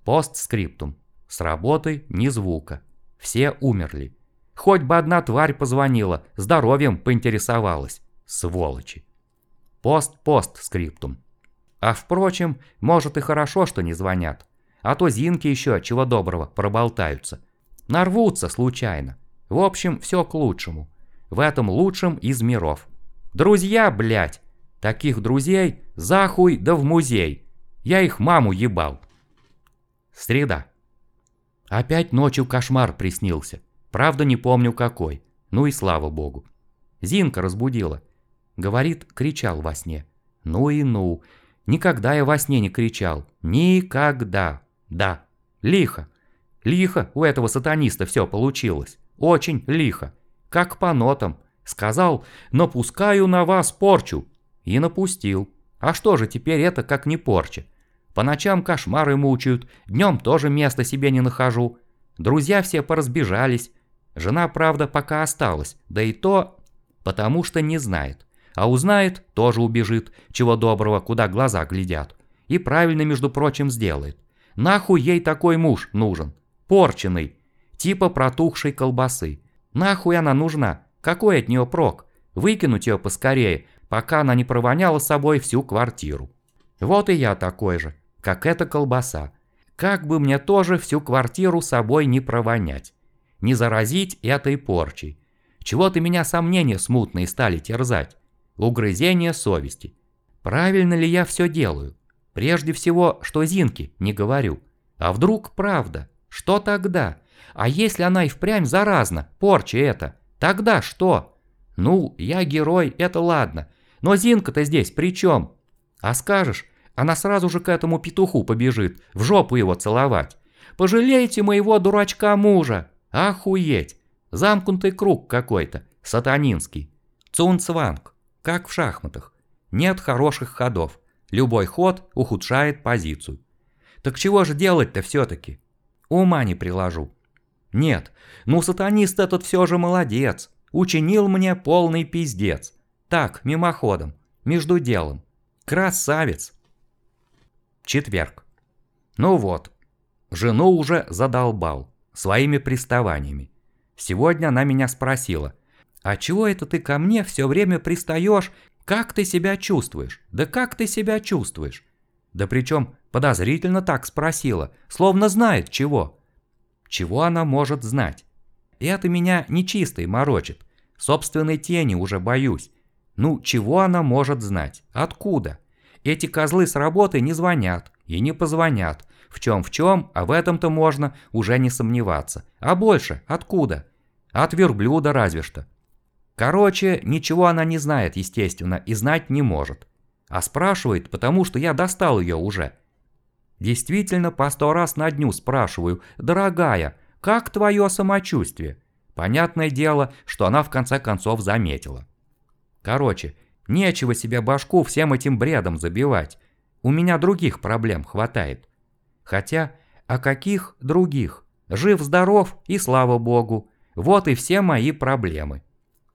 Постскриптум. С работы ни звука. Все умерли. Хоть бы одна тварь позвонила, здоровьем поинтересовалась. Сволочи. Пост-постскриптум. А впрочем, может и хорошо, что не звонят. А то Зинки еще, чего доброго, проболтаются. Нарвутся случайно. В общем, все к лучшему. В этом лучшем из миров. Друзья, блядь! Таких друзей захуй да в музей. Я их маму ебал. Среда. Опять ночью кошмар приснился. Правда, не помню какой. Ну и слава богу. Зинка разбудила. Говорит, кричал во сне. Ну и ну. Никогда я во сне не кричал. Никогда. Да. Лихо. Лихо у этого сатаниста все получилось. Очень лихо. Как по нотам. Сказал, напускаю на вас порчу. И напустил. А что же теперь это как не порча? По ночам кошмары мучают, днем тоже места себе не нахожу. Друзья все поразбежались. Жена, правда, пока осталась, да и то потому что не знает. А узнает, тоже убежит, чего доброго, куда глаза глядят. И правильно, между прочим, сделает. Нахуй ей такой муж нужен? Порченый. Типа протухшей колбасы. Нахуй она нужна? Какой от нее прок? Выкинуть ее поскорее, пока она не провоняла с собой всю квартиру. Вот и я такой же, как эта колбаса. Как бы мне тоже всю квартиру собой не провонять. Не заразить этой порчей. Чего-то меня сомнения смутные стали терзать. Угрызение совести. Правильно ли я все делаю? Прежде всего, что Зинке не говорю. А вдруг правда? Что тогда? А если она и впрямь заразна, порча это, тогда что? Ну, я герой, это ладно. Но Зинка-то здесь при чем? А скажешь, она сразу же к этому петуху побежит, в жопу его целовать. Пожалейте моего дурачка мужа. Охуеть. Замкнутый круг какой-то, сатанинский. Цунцванг, как в шахматах. Нет хороших ходов. Любой ход ухудшает позицию. Так чего же делать-то все-таки? Ума не приложу. Нет, ну сатанист этот все же молодец. Учинил мне полный пиздец. Так, мимоходом, между делом. Красавец. Четверг. Ну вот, жену уже задолбал своими приставаниями. Сегодня она меня спросила, «А чего это ты ко мне все время пристаешь? Как ты себя чувствуешь? Да как ты себя чувствуешь?» Да причем подозрительно так спросила, словно знает чего. Чего она может знать? И это меня нечистой морочит. Собственной тени уже боюсь. Ну, чего она может знать? Откуда? Эти козлы с работы не звонят и не позвонят. В чем в чем, а в этом-то можно уже не сомневаться. А больше откуда? От верблюда разве что. Короче, ничего она не знает, естественно, и знать не может. А спрашивает, потому что я достал ее уже. Действительно, по сто раз на дню спрашиваю, «Дорогая, как твое самочувствие?» Понятное дело, что она в конце концов заметила. Короче, нечего себе башку всем этим бредом забивать. У меня других проблем хватает. Хотя, а каких других? Жив-здоров и слава богу. Вот и все мои проблемы.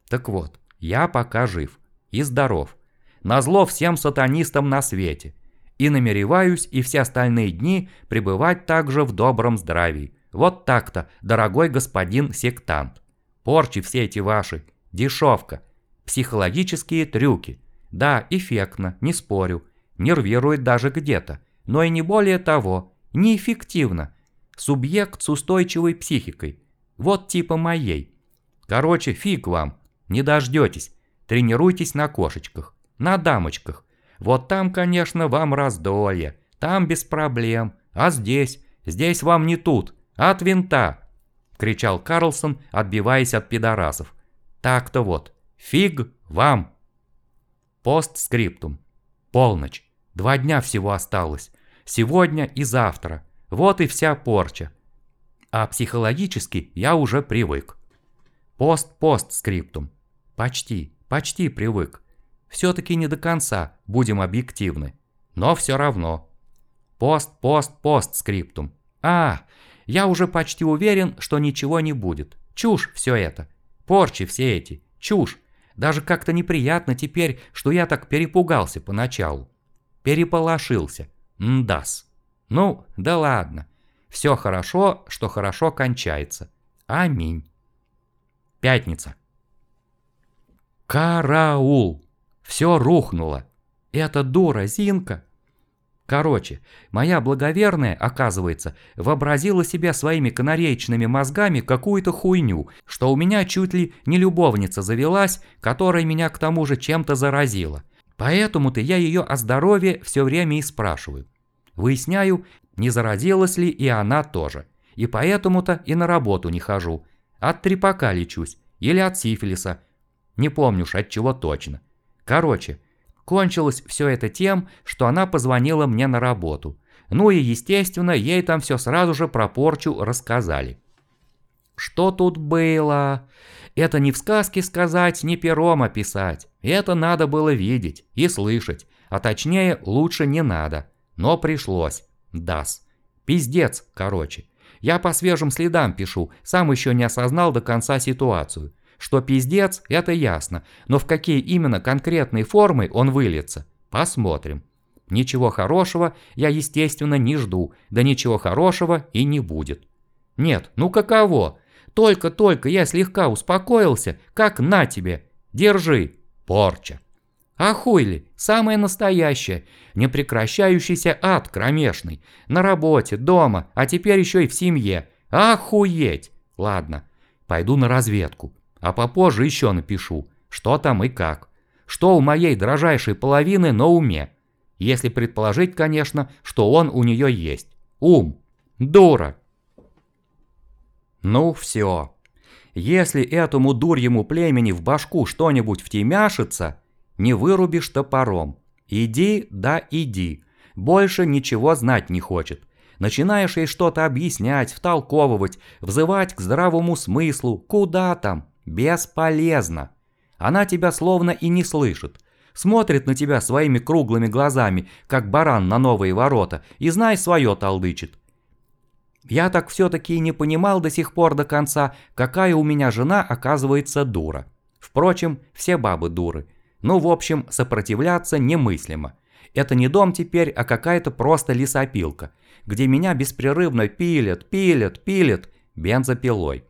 Так вот, я пока жив и здоров. Назло всем сатанистам на свете. И намереваюсь и все остальные дни пребывать также в добром здравии. Вот так-то, дорогой господин сектант. Порчи все эти ваши, дешевка, психологические трюки. Да, эффектно, не спорю, нервирует даже где-то, но и не более того, неэффективно. Субъект с устойчивой психикой, вот типа моей. Короче, фиг вам. Не дождетесь. Тренируйтесь на кошечках. На дамочках. Вот там, конечно, вам раздолье. Там без проблем. А здесь? Здесь вам не тут. От винта. Кричал Карлсон, отбиваясь от пидорасов. Так-то вот. Фиг вам. Постскриптум. Полночь. Два дня всего осталось. Сегодня и завтра. Вот и вся порча а психологически я уже привык. Пост-пост-скриптум. Почти, почти привык. Все-таки не до конца, будем объективны. Но все равно. Пост-пост-пост-скриптум. А, я уже почти уверен, что ничего не будет. Чушь все это. Порчи все эти. Чушь. Даже как-то неприятно теперь, что я так перепугался поначалу. Переполошился. Мдас. Ну, да ладно. Все хорошо, что хорошо кончается. Аминь. Пятница. Караул! Все рухнуло. Эта дура Зинка. Короче, моя благоверная, оказывается, вообразила себя своими канареечными мозгами какую-то хуйню, что у меня чуть ли не любовница завелась, которая меня к тому же чем-то заразила. Поэтому-то я ее о здоровье все время и спрашиваю. Выясняю, не заразилась ли и она тоже. И поэтому-то и на работу не хожу. От трепака лечусь. Или от сифилиса. Не помню уж от чего точно. Короче, кончилось все это тем, что она позвонила мне на работу. Ну и естественно, ей там все сразу же про порчу рассказали. Что тут было? Это не в сказке сказать, не пером описать. Это надо было видеть и слышать. А точнее, лучше не надо. Но пришлось. Дас. Пиздец, короче. Я по свежим следам пишу, сам еще не осознал до конца ситуацию. Что пиздец, это ясно, но в какие именно конкретные формы он выльется, посмотрим. Ничего хорошего я, естественно, не жду, да ничего хорошего и не будет. Нет, ну каково? Только-только я слегка успокоился, как на тебе. Держи, порча. А ли, самое настоящее, непрекращающийся ад кромешный. На работе, дома, а теперь еще и в семье. Охуеть! Ладно, пойду на разведку. А попозже еще напишу, что там и как. Что у моей дрожайшей половины на уме. Если предположить, конечно, что он у нее есть. Ум. Дура. Ну все. Если этому дурьему племени в башку что-нибудь втемяшится, не вырубишь топором. Иди, да иди. Больше ничего знать не хочет. Начинаешь ей что-то объяснять, втолковывать, взывать к здравому смыслу. Куда там? Бесполезно. Она тебя словно и не слышит. Смотрит на тебя своими круглыми глазами, как баран на новые ворота, и знай свое толдычит. Я так все-таки не понимал до сих пор до конца, какая у меня жена оказывается дура. Впрочем, все бабы дуры. Ну, в общем, сопротивляться немыслимо. Это не дом теперь, а какая-то просто лесопилка, где меня беспрерывно пилят, пилят, пилят бензопилой.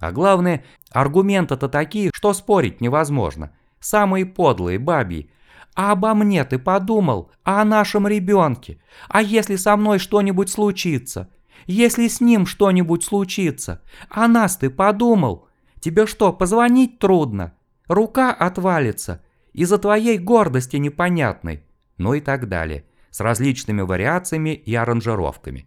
А главное, аргументы-то такие, что спорить невозможно. Самые подлые бабьи. А обо мне ты подумал? А о нашем ребенке? А если со мной что-нибудь случится? Если с ним что-нибудь случится? О нас ты подумал? Тебе что, позвонить трудно? Рука отвалится? из-за твоей гордости непонятной, ну и так далее, с различными вариациями и аранжировками.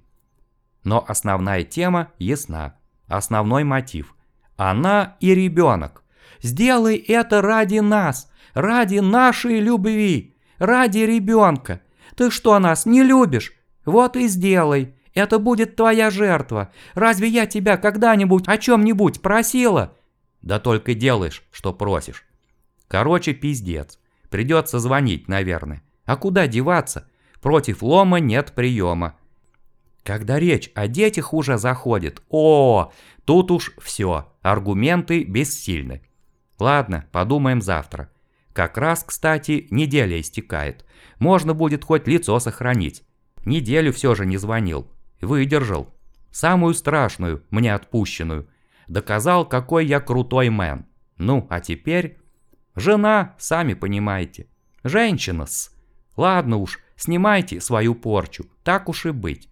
Но основная тема ясна, основной мотив. Она и ребенок. Сделай это ради нас, ради нашей любви, ради ребенка. Ты что, нас не любишь? Вот и сделай. Это будет твоя жертва. Разве я тебя когда-нибудь о чем-нибудь просила? Да только делаешь, что просишь. Короче, пиздец. Придется звонить, наверное. А куда деваться? Против лома нет приема. Когда речь о детях уже заходит, о, тут уж все, аргументы бессильны. Ладно, подумаем завтра. Как раз, кстати, неделя истекает. Можно будет хоть лицо сохранить. Неделю все же не звонил. Выдержал. Самую страшную, мне отпущенную. Доказал, какой я крутой мэн. Ну, а теперь... Жена, сами понимаете. Женщина-с. Ладно уж, снимайте свою порчу, так уж и быть.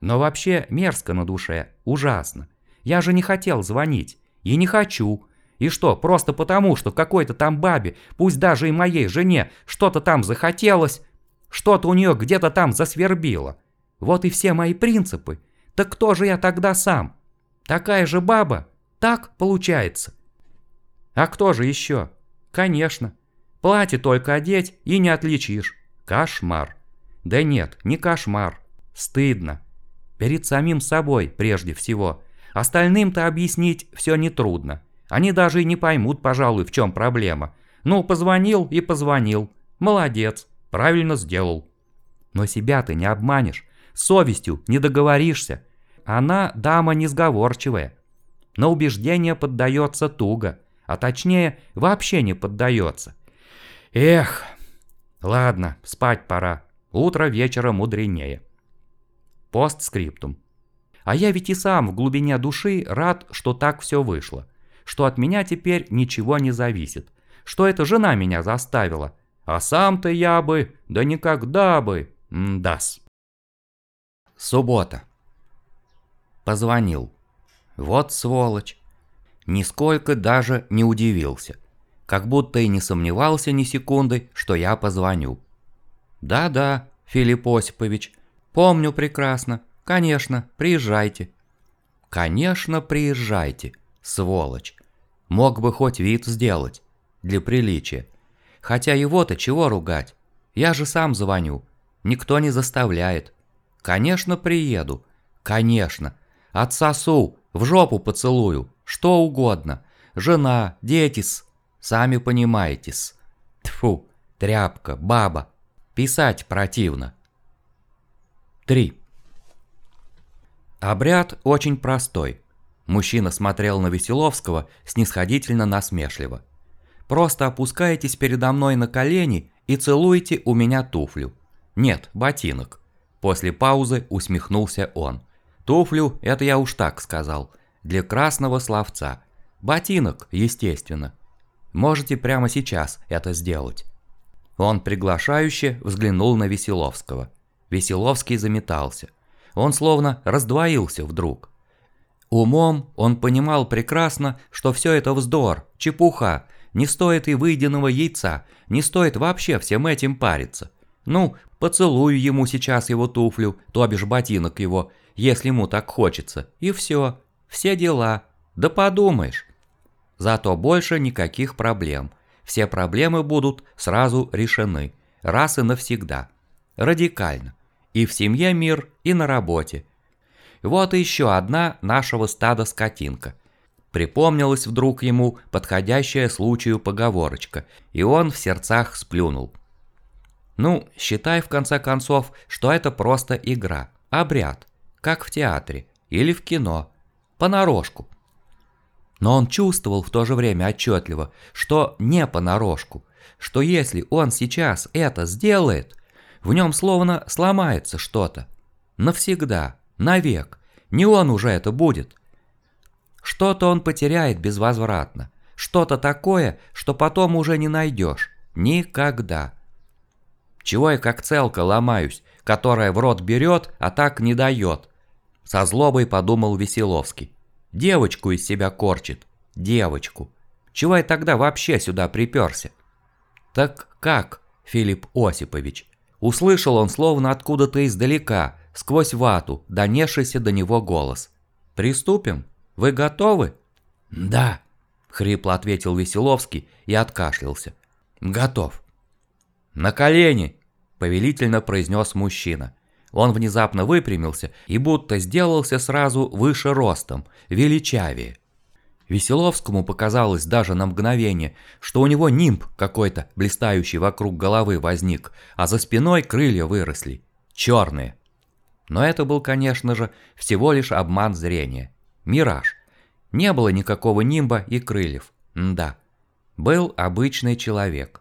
Но вообще мерзко на душе, ужасно. Я же не хотел звонить. И не хочу. И что, просто потому, что какой-то там бабе, пусть даже и моей жене, что-то там захотелось, что-то у нее где-то там засвербило. Вот и все мои принципы. Так кто же я тогда сам? Такая же баба? Так получается. А кто же еще? Конечно. Платье только одеть и не отличишь. Кошмар. Да нет, не кошмар. Стыдно. Перед самим собой прежде всего. Остальным-то объяснить все нетрудно. Они даже и не поймут, пожалуй, в чем проблема. Ну, позвонил и позвонил. Молодец. Правильно сделал. Но себя ты не обманешь. Совестью не договоришься. Она дама несговорчивая. На убеждение поддается туго а точнее вообще не поддается. Эх, ладно, спать пора, утро вечера мудренее. Постскриптум. А я ведь и сам в глубине души рад, что так все вышло, что от меня теперь ничего не зависит, что эта жена меня заставила, а сам-то я бы, да никогда бы, Мдас. Суббота. Позвонил. Вот сволочь. Нисколько даже не удивился. Как будто и не сомневался ни секунды, что я позвоню. Да-да, Филипп Осипович, помню прекрасно. Конечно, приезжайте. Конечно, приезжайте, сволочь. Мог бы хоть вид сделать, для приличия. Хотя его-то чего ругать? Я же сам звоню. Никто не заставляет. Конечно, приеду. Конечно. Отсосу, в жопу поцелую, что угодно. Жена, дети-с, сами понимаете-с. Тьфу, тряпка, баба. Писать противно. 3. Обряд очень простой. Мужчина смотрел на Веселовского снисходительно насмешливо. Просто опускаетесь передо мной на колени и целуете у меня туфлю. Нет, ботинок. После паузы усмехнулся он. Туфлю, это я уж так сказал. Для красного словца. Ботинок, естественно. Можете прямо сейчас это сделать. Он приглашающе взглянул на Веселовского. Веселовский заметался. Он словно раздвоился вдруг. Умом он понимал прекрасно, что все это вздор, чепуха, не стоит и выеденного яйца, не стоит вообще всем этим париться. Ну, поцелую ему сейчас его туфлю, то бишь ботинок его, если ему так хочется, и все, все дела. Да подумаешь. Зато больше никаких проблем. Все проблемы будут сразу решены, раз и навсегда. Радикально. И в семье мир, и на работе. Вот еще одна нашего стада скотинка. Припомнилась вдруг ему подходящая случаю поговорочка, и он в сердцах сплюнул. Ну, считай в конце концов, что это просто игра, обряд, как в театре или в кино, понарошку. Но он чувствовал в то же время отчетливо, что не понарошку, что если он сейчас это сделает, в нем словно сломается что-то. Навсегда, навек, не он уже это будет. Что-то он потеряет безвозвратно, что-то такое, что потом уже не найдешь. Никогда. Чего я как целка ломаюсь, которая в рот берет, а так не дает? Со злобой подумал Веселовский. Девочку из себя корчит. Девочку. Чего я тогда вообще сюда приперся? Так как, Филипп Осипович? Услышал он словно откуда-то издалека, сквозь вату, донесшийся до него голос. «Приступим? Вы готовы?» «Да», — хрипло ответил Веселовский и откашлялся. «Готов». «На колени!» – повелительно произнес мужчина. Он внезапно выпрямился и будто сделался сразу выше ростом, величавее. Веселовскому показалось даже на мгновение, что у него нимб какой-то блистающий вокруг головы возник, а за спиной крылья выросли, черные. Но это был, конечно же, всего лишь обман зрения. Мираж. Не было никакого нимба и крыльев. М да. Был обычный человек.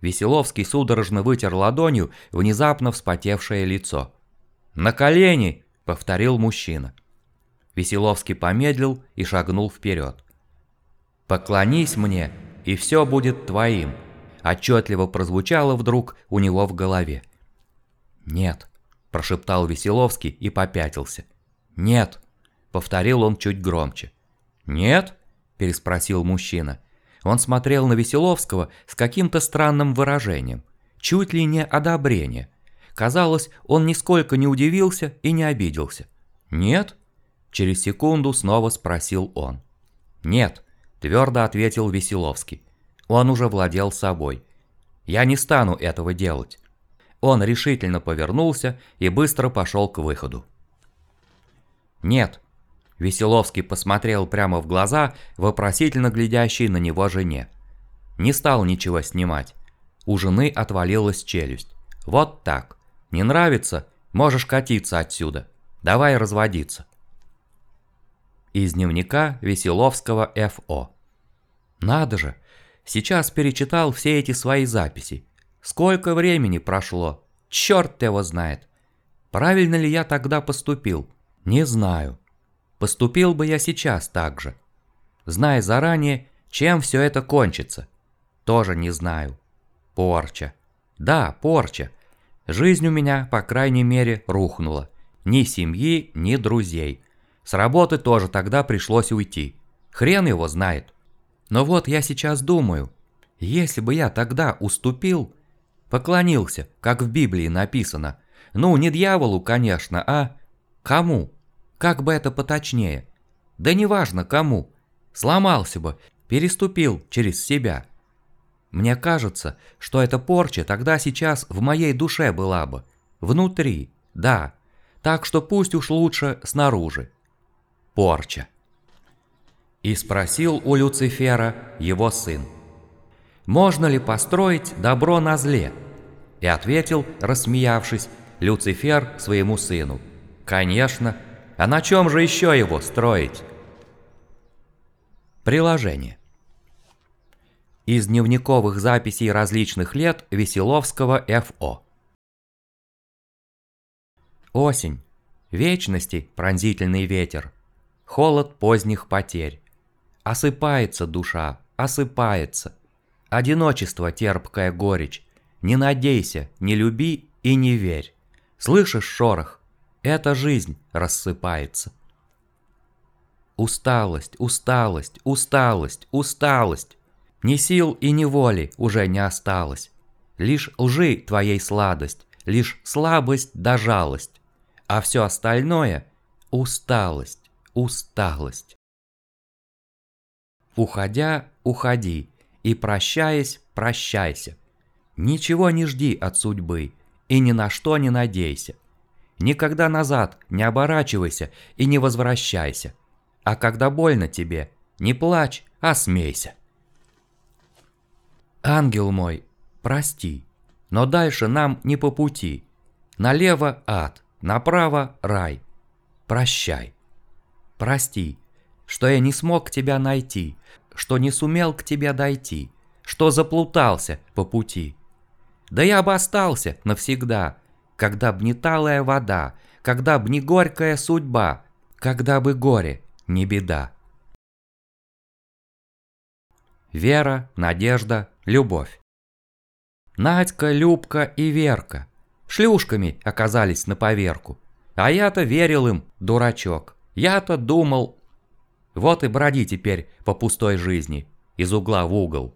Веселовский судорожно вытер ладонью внезапно вспотевшее лицо. «На колени!» – повторил мужчина. Веселовский помедлил и шагнул вперед. «Поклонись мне, и все будет твоим», – отчетливо прозвучало вдруг у него в голове. «Нет», – прошептал Веселовский и попятился. «Нет», – повторил он чуть громче. «Нет?» – переспросил мужчина. Он смотрел на Веселовского с каким-то странным выражением, чуть ли не одобрение. Казалось, он нисколько не удивился и не обиделся. «Нет?» Через секунду снова спросил он. «Нет», – твердо ответил Веселовский. Он уже владел собой. «Я не стану этого делать». Он решительно повернулся и быстро пошел к выходу. «Нет», Веселовский посмотрел прямо в глаза, вопросительно глядящей на него жене. Не стал ничего снимать. У жены отвалилась челюсть. Вот так. Не нравится? Можешь катиться отсюда. Давай разводиться. Из дневника Веселовского Ф.О. Надо же, сейчас перечитал все эти свои записи. Сколько времени прошло? Черт его знает. Правильно ли я тогда поступил? Не знаю. Поступил бы я сейчас так же. Зная заранее, чем все это кончится. Тоже не знаю. Порча. Да, порча. Жизнь у меня, по крайней мере, рухнула. Ни семьи, ни друзей. С работы тоже тогда пришлось уйти. Хрен его знает. Но вот я сейчас думаю, если бы я тогда уступил, поклонился, как в Библии написано, ну, не дьяволу, конечно, а кому? Как бы это поточнее? Да неважно кому. Сломался бы, переступил через себя. Мне кажется, что эта порча тогда сейчас в моей душе была бы. Внутри, да. Так что пусть уж лучше снаружи. Порча. И спросил у Люцифера его сын. «Можно ли построить добро на зле?» И ответил, рассмеявшись, Люцифер своему сыну. «Конечно, а на чем же еще его строить?» Приложение. Из дневниковых записей различных лет Веселовского Ф.О. Осень. Вечности пронзительный ветер. Холод поздних потерь. Осыпается душа, осыпается. Одиночество терпкая горечь. Не надейся, не люби и не верь. Слышишь шорох? Эта жизнь рассыпается. Усталость, усталость, усталость, усталость. Ни сил и ни воли уже не осталось. Лишь лжи твоей сладость, лишь слабость да жалость. А все остальное – усталость, усталость. Уходя, уходи, и прощаясь, прощайся. Ничего не жди от судьбы, и ни на что не надейся. Никогда назад не оборачивайся и не возвращайся. А когда больно тебе, не плачь, а смейся. Ангел мой, прости, но дальше нам не по пути. Налево ад, направо рай. Прощай. Прости, что я не смог тебя найти, что не сумел к тебе дойти, что заплутался по пути. Да я бы остался навсегда, когда б не талая вода, когда б не горькая судьба, когда бы горе не беда. Вера, надежда, любовь. Надька, Любка и Верка шлюшками оказались на поверку. А я-то верил им, дурачок. Я-то думал... Вот и броди теперь по пустой жизни, из угла в угол.